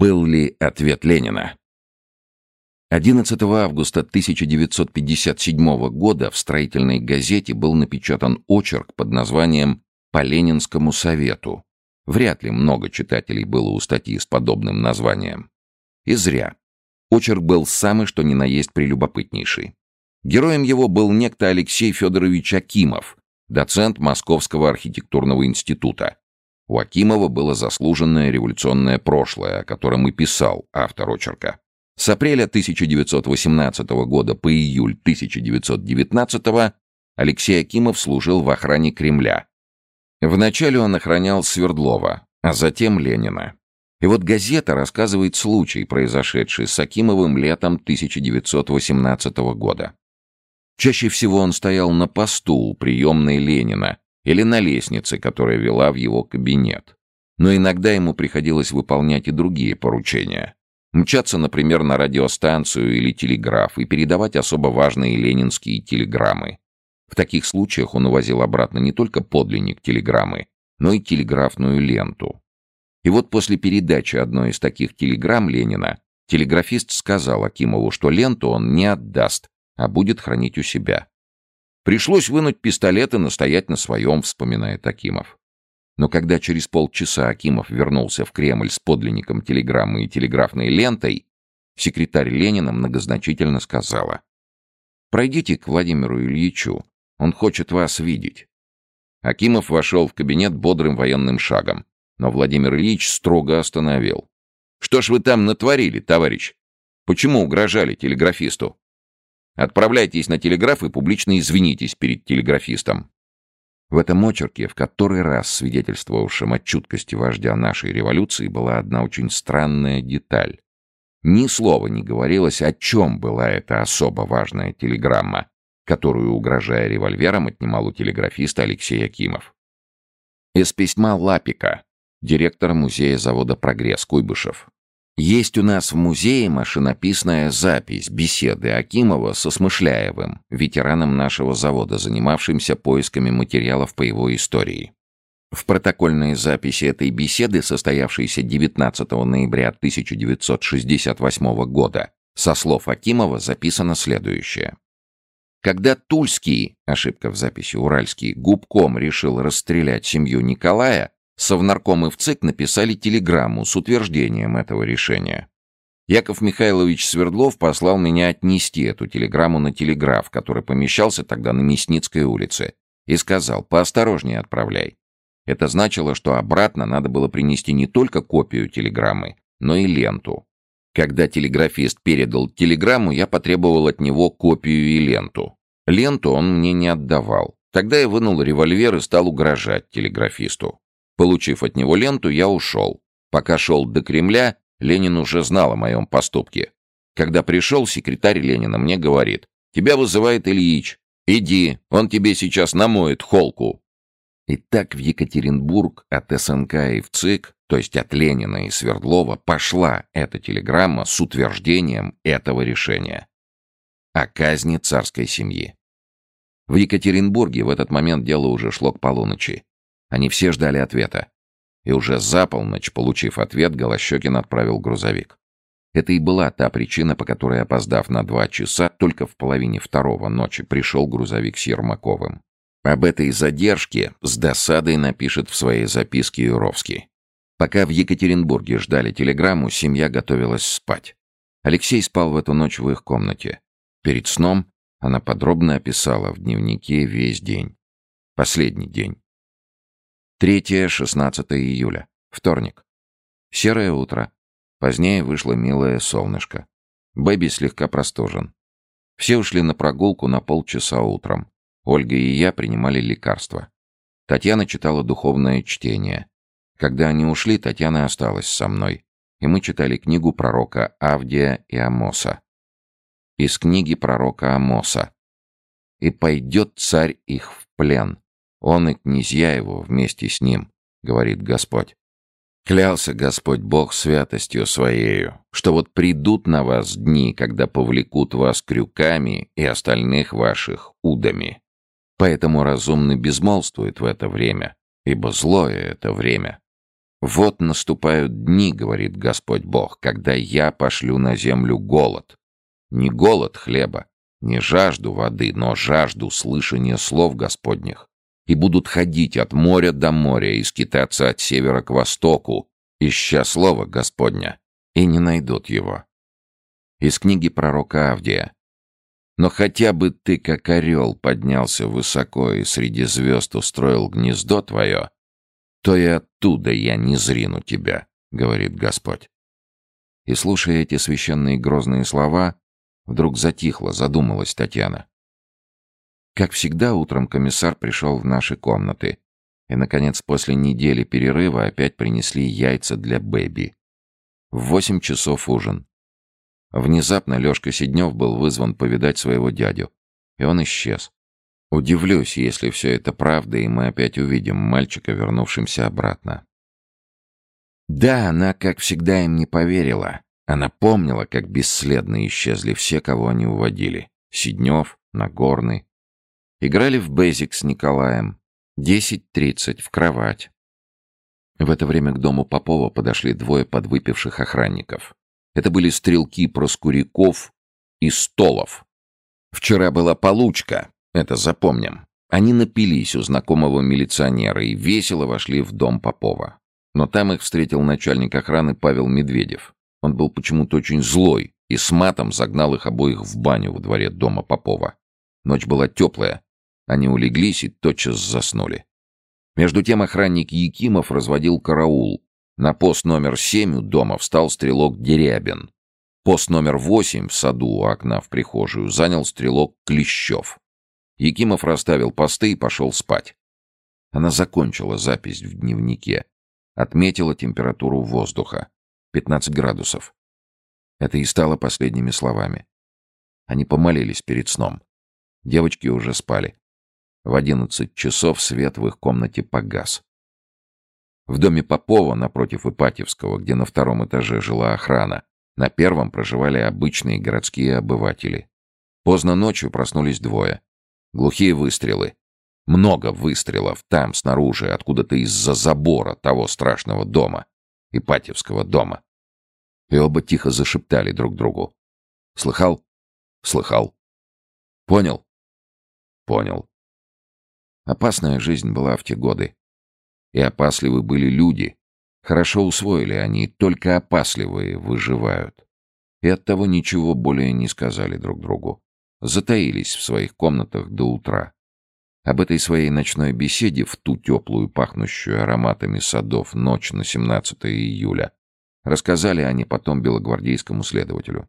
Был ли ответ Ленина? 11 августа 1957 года в строительной газете был напечатан очерк под названием «По Ленинскому совету». Вряд ли много читателей было у статьи с подобным названием. И зря. Очерк был самый что ни на есть прелюбопытнейший. Героем его был некто Алексей Федорович Акимов, доцент Московского архитектурного института. У Акимова было заслуженное революционное прошлое, о котором и писал автор очерка. С апреля 1918 года по июль 1919 Алексей Акимов служил в охране Кремля. Вначале он охранял Свердлова, а затем Ленина. И вот газета рассказывает случай, произошедший с Акимовым летом 1918 года. Чаще всего он стоял на посту у приемной Ленина или на лестнице, которая вела в его кабинет. Но иногда ему приходилось выполнять и другие поручения. Мчаться, например, на радиостанцию или телеграф и передавать особо важные ленинские телеграммы. В таких случаях он увозил обратно не только подлинник телеграммы, но и телеграфную ленту. И вот после передачи одной из таких телеграмм Ленина телеграфист сказал Акимову, что ленту он не отдаст, а будет хранить у себя. Пришлось вынуть пистолет и настоять на своем, вспоминает Акимов. Но когда через полчаса Акимов вернулся в Кремль с подлинником телеграммы и телеграфной лентой, секретарь Ленина многозначительно сказала «Пройдите к Владимиру Ильичу, он хочет вас видеть». Акимов вошел в кабинет бодрым военным шагом, но Владимир Ильич строго остановил. «Что ж вы там натворили, товарищ? Почему угрожали телеграфисту?» Отправляйтесь на телеграф и публично извинитесь перед телеграфистом. В этом очерке, в который раз свидетельствовавшем о чуткости вождя нашей революции, была одна очень странная деталь. Ни слова не говорилось, о чем была эта особо важная телеграмма, которую, угрожая револьвером, отнимал у телеграфиста Алексей Акимов. Из письма Лапика, директора музея завода «Прогресс» Куйбышев. Есть у нас в музее машинописная запись беседы Акимова со Смышляевым, ветераном нашего завода, занимавшимся поисками материалов по его истории. В протокольной записи этой беседы, состоявшейся 19 ноября 1968 года, со слов Акимова записано следующее. Когда Тульский, ошибка в записи Уральский, губком решил расстрелять семью Николая, Совнарком и в ЦИК написали телеграмму с утверждением этого решения. Яков Михайлович Свердлов послал меня отнести эту телеграмму на телеграф, который помещался тогда на Мясницкой улице, и сказал «поосторожнее отправляй». Это значило, что обратно надо было принести не только копию телеграммы, но и ленту. Когда телеграфист передал телеграмму, я потребовал от него копию и ленту. Ленту он мне не отдавал. Тогда я вынул револьвер и стал угрожать телеграфисту. Получив от него ленту, я ушел. Пока шел до Кремля, Ленин уже знал о моем поступке. Когда пришел, секретарь Ленина мне говорит, «Тебя вызывает Ильич. Иди, он тебе сейчас намоет холку». И так в Екатеринбург от СНК и в ЦИК, то есть от Ленина и Свердлова, пошла эта телеграмма с утверждением этого решения. О казни царской семьи. В Екатеринбурге в этот момент дело уже шло к полуночи. Они все ждали ответа. И уже за полночь, получив ответ, Голощекин отправил грузовик. Это и была та причина, по которой, опоздав на два часа, только в половине второго ночи пришел грузовик с Ермаковым. Об этой задержке с досадой напишет в своей записке Юровский. Пока в Екатеринбурге ждали телеграмму, семья готовилась спать. Алексей спал в эту ночь в их комнате. Перед сном она подробно описала в дневнике весь день. Последний день. 3-16 июля. Вторник. Серое утро. Позднее вышло милое солнышко. Бэби слегка простужен. Все ушли на прогулку на полчаса утром. Ольга и я принимали лекарства. Татьяна читала духовное чтение. Когда они ушли, Татьяна осталась со мной. И мы читали книгу пророка Авдия и Амоса. Из книги пророка Амоса. «И пойдет царь их в плен, он и князья его вместе с ним, говорит Господь. Клялся Господь Бог святостью Своею, что вот придут на вас дни, когда повлекут вас крюками и остальных ваших удами. Поэтому разумный безмолвствует в это время, ибо злое это время. «Вот наступают дни, — говорит Господь Бог, — когда я пошлю на землю голод. Не голод хлеба, не жажду воды, но жажду слышания слов Господних. И будут ходить от моря до моря и скитаться от севера к востоку, ища слова Господня, и не найдут его». Из книги пророка Авдия. Но хотя бы ты, как орел, поднялся высоко и среди звезд устроил гнездо твое, то и оттуда я не зрину тебя, — говорит Господь. И, слушая эти священные грозные слова, вдруг затихла, задумалась Татьяна. Как всегда, утром комиссар пришел в наши комнаты, и, наконец, после недели перерыва опять принесли яйца для Бэби. В восемь часов ужин. Внезапно Лёшка Сиднёв был вызван повидать своего дядю, и он исчез. Удивлюсь, если все это правда, и мы опять увидим мальчика, вернувшимся обратно. Да, она, как всегда, им не поверила. Она помнила, как бесследно исчезли все, кого они уводили. Сиднев, Нагорный. Играли в бейзик с Николаем. Десять тридцать, в кровать. В это время к дому Попова подошли двое подвыпивших охранников. Это были стрелки Проскуряков и Столов. Вчера была получка, это запомним. Они напились у знакомого милиционера и весело вошли в дом Попова. Но там их встретил начальник охраны Павел Медведев. Он был почему-то очень злой и с матом загнал их обоих в баню во дворе дома Попова. Ночь была теплая. Они улеглись и тотчас заснули. Между тем охранник Якимов разводил караул. На пост номер семь у дома встал стрелок Дерябин. Пост номер восемь в саду у окна в прихожую занял стрелок Клещев. Якимов расставил посты и пошел спать. Она закончила запись в дневнике. Отметила температуру воздуха. 15 градусов. Это и стало последними словами. Они помолились перед сном. Девочки уже спали. В одиннадцать часов свет в их комнате погас. В доме Попова, напротив Ипатьевского, где на втором этаже жила охрана, на первом проживали обычные городские обыватели. Поздно ночью проснулись двое. Глухие выстрелы. Много выстрелов там, снаружи, откуда-то из-за забора того страшного дома. Ипатьевского дома. И оба тихо зашептали друг другу. «Слыхал? Слыхал. Понял? Понял». Опасная жизнь была в те годы. И опасливы были люди. Хорошо усвоили они, только опасливые выживают. И оттого ничего более не сказали друг другу затаились в своих комнатах до утра. Об этой своей ночной беседе в ту теплую, пахнущую ароматами садов ночь на 17 июля рассказали они потом белогвардейскому следователю.